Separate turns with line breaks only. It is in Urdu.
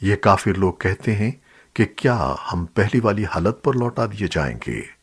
یہ کافر لوگ کہتے ہیں کہ کیا ہم پہلی والی حالت پر لوٹا دیے جائیں گے؟